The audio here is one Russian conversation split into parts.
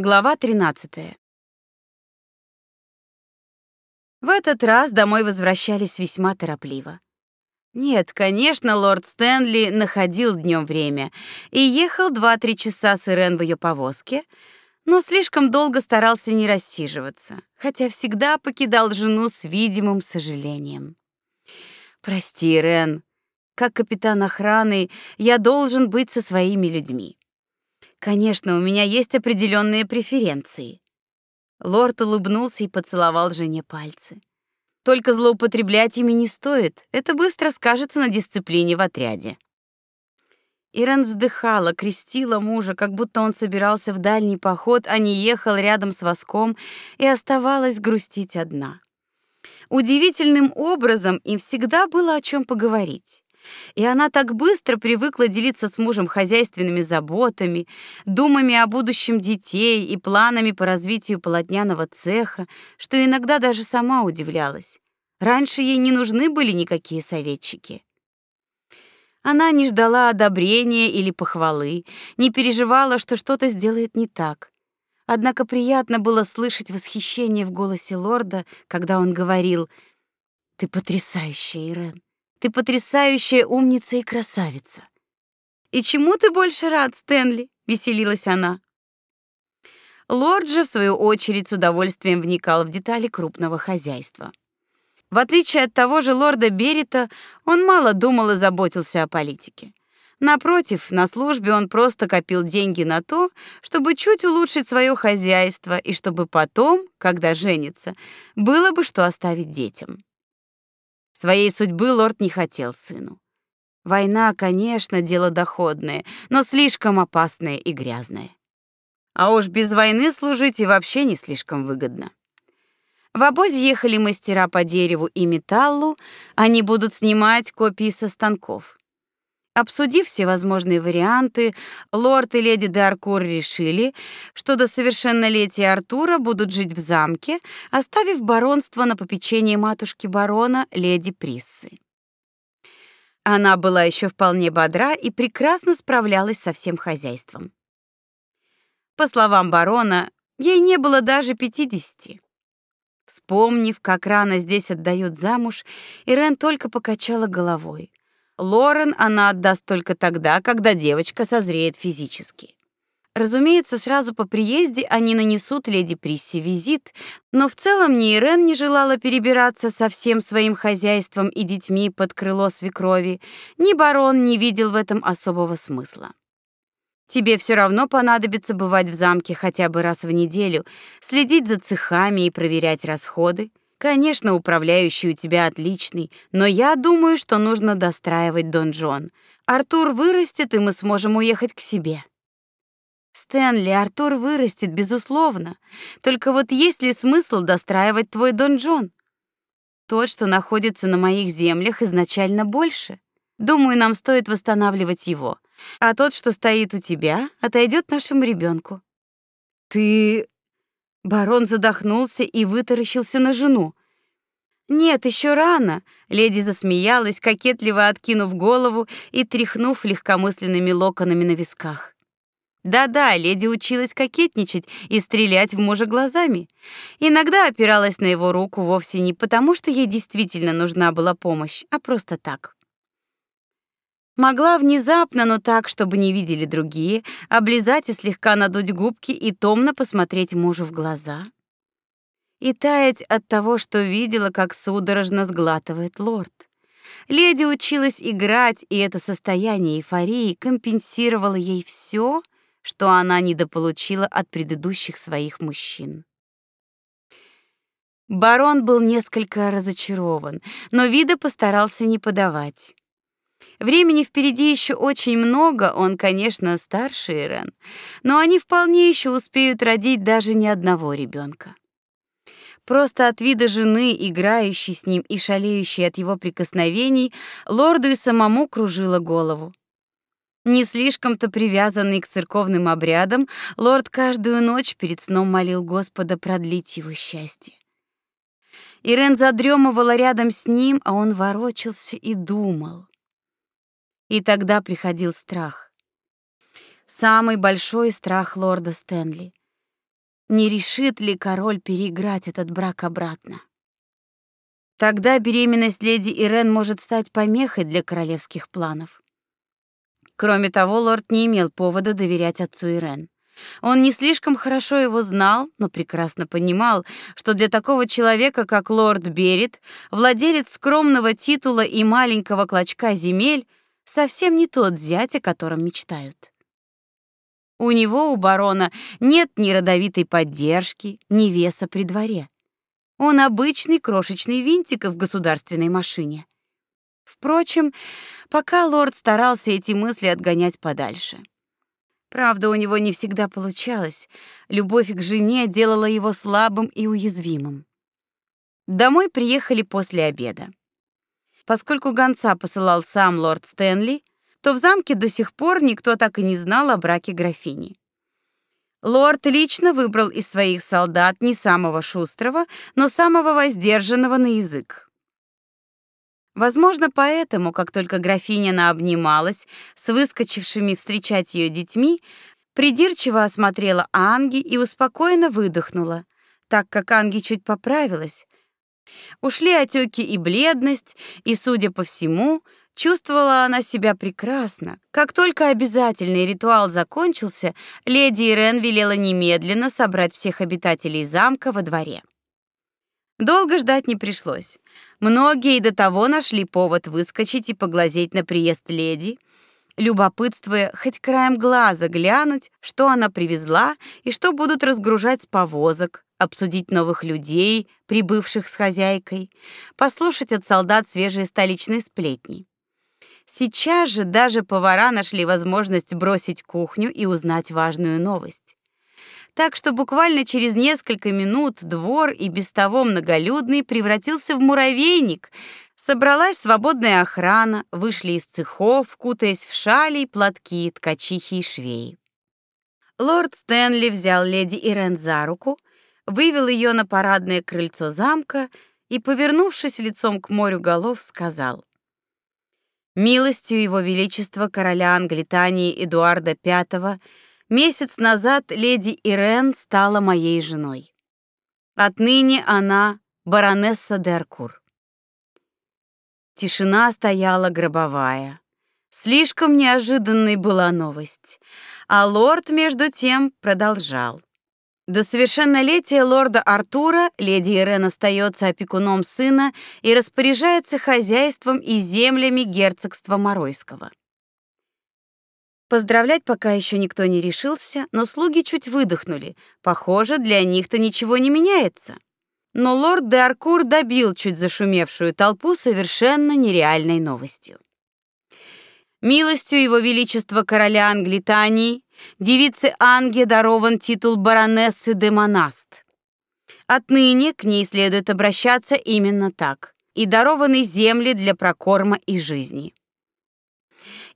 Глава 13. В этот раз домой возвращались весьма торопливо. Нет, конечно, лорд Стэнли находил днем время и ехал 2-3 часа с Ирен в ее повозке, но слишком долго старался не рассиживаться, хотя всегда покидал жену с видимым сожалением. Прости, Ирен, как капитан охраны, я должен быть со своими людьми. Конечно, у меня есть определенные преференции. Лорд улыбнулся и поцеловал жене пальцы. Только злоупотреблять ими не стоит. Это быстро скажется на дисциплине в отряде. Ирен вздыхала, крестила мужа, как будто он собирался в дальний поход, а не ехал рядом с воском, и оставалась грустить одна. Удивительным образом им всегда было о чем поговорить. И она так быстро привыкла делиться с мужем хозяйственными заботами, думами о будущем детей и планами по развитию полотняного цеха, что иногда даже сама удивлялась. Раньше ей не нужны были никакие советчики. Она не ждала одобрения или похвалы, не переживала, что что-то сделает не так. Однако приятно было слышать восхищение в голосе лорда, когда он говорил: "Ты потрясающая, Ирен. Ты потрясающая умница и красавица. И чему ты больше рад, Стэнли? веселилась она. Лорд же в свою очередь с удовольствием вникал в детали крупного хозяйства. В отличие от того же лорда Берита, он мало думал и заботился о политике. Напротив, на службе он просто копил деньги на то, чтобы чуть улучшить свое хозяйство и чтобы потом, когда женится, было бы что оставить детям. Своей судьбы лорд не хотел сыну. Война, конечно, дело доходное, но слишком опасное и грязное. А уж без войны служить и вообще не слишком выгодно. В обозе ехали мастера по дереву и металлу, они будут снимать копии со станков. Обсудив все возможные варианты, лорд и леди Даркур решили, что до совершеннолетия Артура будут жить в замке, оставив баронство на попечение матушки барона, леди Приссы. Она была еще вполне бодра и прекрасно справлялась со всем хозяйством. По словам барона, ей не было даже пятидесяти. Вспомнив, как рано здесь отдают замуж, Ирен только покачала головой. Лорен она отдаст только тогда, когда девочка созреет физически. Разумеется, сразу по приезде они нанесут леди Присси визит, но в целом ни Ирен не желала перебираться со всем своим хозяйством и детьми под крыло свекрови, ни барон не видел в этом особого смысла. Тебе все равно понадобится бывать в замке хотя бы раз в неделю, следить за цехами и проверять расходы. Конечно, управляющий у тебя отличный, но я думаю, что нужно достраивать донжон. Артур вырастет, и мы сможем уехать к себе. Стэнли, Артур вырастет безусловно. Только вот есть ли смысл достраивать твой донжон? Тот, что находится на моих землях, изначально больше. Думаю, нам стоит восстанавливать его. А тот, что стоит у тебя, отойдет нашему ребенку. Ты Барон задохнулся и вытаращился на жену. Нет, еще рано, леди засмеялась, кокетливо откинув голову и тряхнув легкомысленными локонами на висках. Да-да, леди училась кокетничать и стрелять в мужа глазами. Иногда опиралась на его руку вовсе не потому, что ей действительно нужна была помощь, а просто так. Могла внезапно, но так, чтобы не видели другие, облизать и слегка надуть губки и томно посмотреть мужу в глаза. И таять от того, что видела, как судорожно сглатывает лорд. Леди училась играть, и это состояние эйфории компенсировало ей все, что она недополучила от предыдущих своих мужчин. Барон был несколько разочарован, но вида постарался не подавать. Времени впереди еще очень много, он, конечно, старше Ирен, но они вполне еще успеют родить даже не одного ребенка. Просто от вида жены, играющей с ним и шалеющей от его прикосновений, лорду и самому кружило голову. Не слишком-то привязанный к церковным обрядам, лорд каждую ночь перед сном молил Господа продлить его счастье. Ирен задремывала рядом с ним, а он ворочался и думал. И тогда приходил страх. Самый большой страх лорда Стэнли. Не решит ли король переиграть этот брак обратно? Тогда беременность леди Ирен может стать помехой для королевских планов. Кроме того, лорд не имел повода доверять отцу Ирен. Он не слишком хорошо его знал, но прекрасно понимал, что для такого человека, как лорд Берет, владелец скромного титула и маленького клочка земель, совсем не тот зять, о котором мечтают. У него, у барона, нет ни родовитой поддержки, ни веса при дворе. Он обычный крошечный винтик в государственной машине. Впрочем, пока лорд старался эти мысли отгонять подальше. Правда, у него не всегда получалось. Любовь к жене делала его слабым и уязвимым. Домой приехали после обеда. Поскольку гонца посылал сам лорд Стэнли, то в замке до сих пор никто так и не знал о браке графини. Лорд лично выбрал из своих солдат не самого шустрого, но самого воздержанного на язык. Возможно, поэтому, как только графиня наобнималась с выскочившими встречать ее детьми, придирчиво осмотрела Анги и успокоенно выдохнула, так как Анги чуть поправилась. Ушли отеки и бледность, и, судя по всему, чувствовала она себя прекрасно. Как только обязательный ритуал закончился, леди Ирен велела немедленно собрать всех обитателей замка во дворе. Долго ждать не пришлось. Многие и до того нашли повод выскочить и поглазеть на приезд леди, любопытствуя хоть краем глаза глянуть, что она привезла и что будут разгружать с повозок, обсудить новых людей, прибывших с хозяйкой, послушать от солдат свежие столичные сплетни. Сейчас же даже повара нашли возможность бросить кухню и узнать важную новость так что буквально через несколько минут двор и без того многолюдный превратился в муравейник. Собралась свободная охрана, вышли из цехов, кутаясь в шали платки ткачихи и швеи. Лорд Стэнли взял леди Ирен за руку, вывел ее на парадное крыльцо замка и, повернувшись лицом к морю голов, сказал: "Милостью его величества короля Англитании Эдуарда V Месяц назад леди Ирен стала моей женой. Отныне она баронесса Деркур. Тишина стояла гробовая. Слишком неожиданной была новость, а лорд между тем продолжал. До совершеннолетия лорда Артура леди Ирен остается опекуном сына и распоряжается хозяйством и землями герцогства Моройского. Поздравлять пока еще никто не решился, но слуги чуть выдохнули. Похоже, для них-то ничего не меняется. Но лорд де Аркур добил чуть зашумевшую толпу совершенно нереальной новостью. Милостью его величества короля Англитании девице Анге дарован титул баронессы де Монаст. Отныне к ней следует обращаться именно так. И дарованы земли для прокорма и жизни.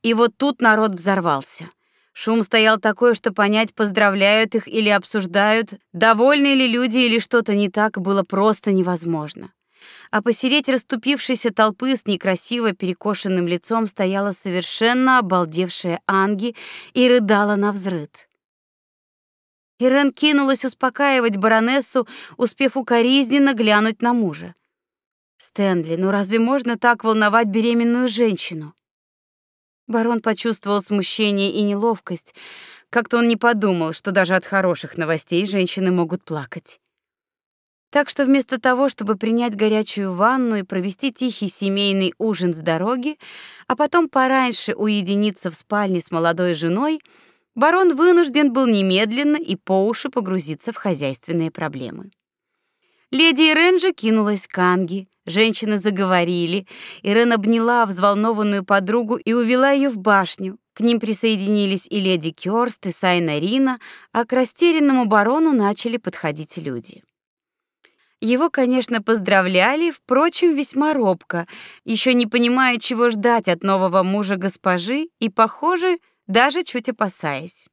И вот тут народ взорвался. Шум стоял такой, что понять, поздравляют их или обсуждают, довольны ли люди или что-то не так, было просто невозможно. А посереть расступившейся толпы с некрасиво перекошенным лицом стояла совершенно обалдевшая Анги и рыдала на взрыд. Ирен кинулась успокаивать баронессу, успев укоризненно глянуть на мужа. Стэнли, ну разве можно так волновать беременную женщину? Барон почувствовал смущение и неловкость. Как-то он не подумал, что даже от хороших новостей женщины могут плакать. Так что вместо того, чтобы принять горячую ванну и провести тихий семейный ужин с дороги, а потом пораньше уединиться в спальне с молодой женой, барон вынужден был немедленно и по уши погрузиться в хозяйственные проблемы. Леди Ирен кинулась к Анге, Женщины заговорили. Ирен обняла взволнованную подругу и увела ее в башню. К ним присоединились и леди Кёрст, и Сайна Рина, а к растерянному барону начали подходить люди. Его, конечно, поздравляли, впрочем, весьма робко, еще не понимая, чего ждать от нового мужа госпожи и, похоже, даже чуть опасаясь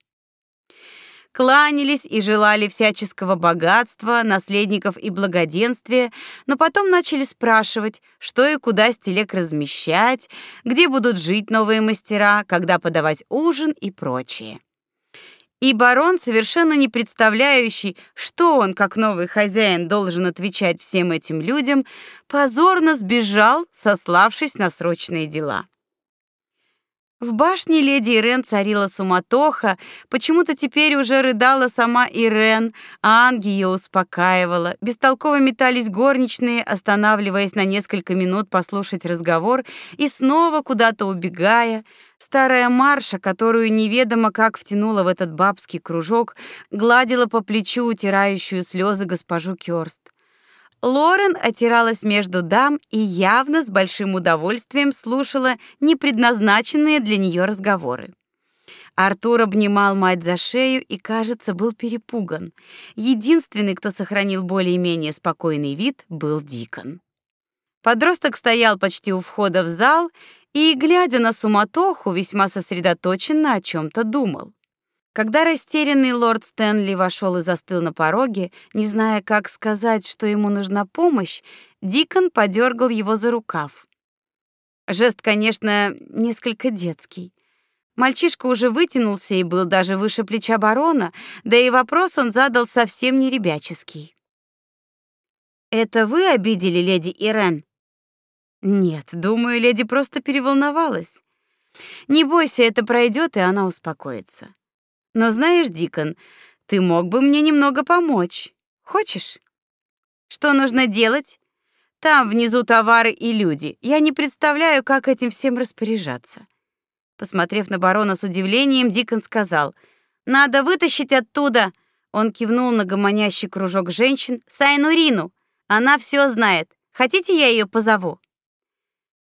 кланялись и желали всяческого богатства, наследников и благоденствия, но потом начали спрашивать, что и куда стелек размещать, где будут жить новые мастера, когда подавать ужин и прочее. И барон, совершенно не представляющий, что он, как новый хозяин, должен отвечать всем этим людям, позорно сбежал, сославшись на срочные дела. В башне леди Ирен царила суматоха, почему-то теперь уже рыдала сама Ирен, а Анги ее успокаивала. Бестолково метались горничные, останавливаясь на несколько минут послушать разговор и снова куда-то убегая. Старая Марша, которую неведомо как втянула в этот бабский кружок, гладила по плечу утирающую слезы госпожу Кёрст. Лорен отиралась между дам и явно с большим удовольствием слушала непредназначенные для нее разговоры. Артур обнимал мать за шею и, кажется, был перепуган. Единственный, кто сохранил более-менее спокойный вид, был Дикон. Подросток стоял почти у входа в зал и, глядя на суматоху, весьма сосредоточенно о чем то думал. Когда растерянный лорд Стэнли вошел и застыл на пороге, не зная, как сказать, что ему нужна помощь, Дикон подергал его за рукав. Жест, конечно, несколько детский. Мальчишка уже вытянулся и был даже выше плеча барона, да и вопрос он задал совсем не ребяческий. Это вы обидели леди Ирен? Нет, думаю, леди просто переволновалась. Не бойся, это пройдет, и она успокоится. Но знаешь, Дикон, ты мог бы мне немного помочь. Хочешь? Что нужно делать? Там внизу товары и люди. Я не представляю, как этим всем распоряжаться. Посмотрев на барона с удивлением, Дикон сказал: "Надо вытащить оттуда". Он кивнул на гомонящий кружок женщин. "Сайнурину, она все знает. Хотите, я ее позову?"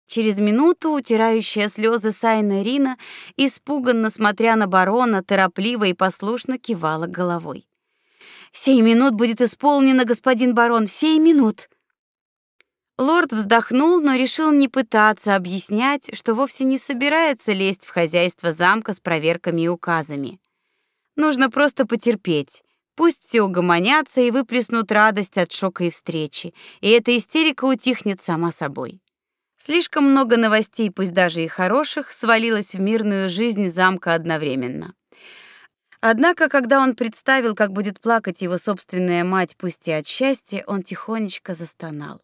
Через минуту утирающая слезы Сайна Рина, испуганно смотря на барона, торопливо и послушно кивала головой. «Сей минут будет исполнено, господин барон, сей минут!» Лорд вздохнул, но решил не пытаться объяснять, что вовсе не собирается лезть в хозяйство замка с проверками и указами. Нужно просто потерпеть. Пусть все угомонятся и выплеснут радость от шока и встречи, и эта истерика утихнет сама собой. Слишком много новостей, пусть даже и хороших, свалилось в мирную жизнь замка одновременно. Однако, когда он представил, как будет плакать его собственная мать, пусть и от счастья, он тихонечко застонал.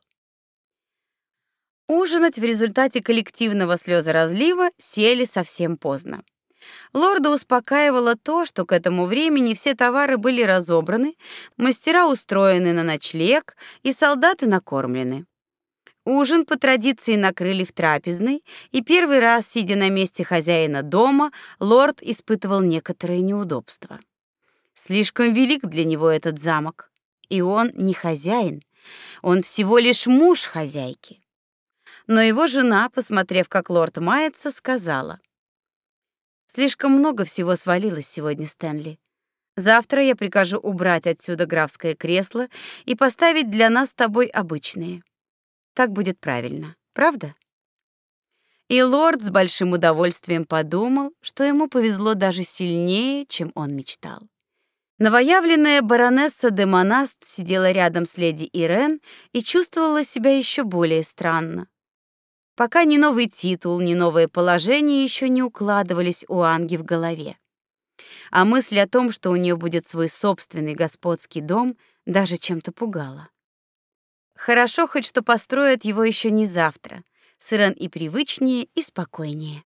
Ужинать в результате коллективного слезоразлива сели совсем поздно. Лорда успокаивало то, что к этому времени все товары были разобраны, мастера устроены на ночлег и солдаты накормлены. Ужин по традиции накрыли в трапезной, и первый раз, сидя на месте хозяина дома, лорд испытывал некоторое неудобство. Слишком велик для него этот замок, и он не хозяин, он всего лишь муж хозяйки. Но его жена, посмотрев, как лорд мается, сказала: Слишком много всего свалилось сегодня, Стэнли. Завтра я прикажу убрать отсюда графское кресло и поставить для нас с тобой обычные. Так будет правильно, правда? И лорд с большим удовольствием подумал, что ему повезло даже сильнее, чем он мечтал. Новоявленная баронесса де Монаст сидела рядом с леди Ирен и чувствовала себя еще более странно. Пока ни новый титул, ни новое положение еще не укладывались у Анги в голове. А мысль о том, что у нее будет свой собственный господский дом, даже чем-то пугала. Хорошо хоть что построят его еще не завтра. Сырен и привычнее, и спокойнее.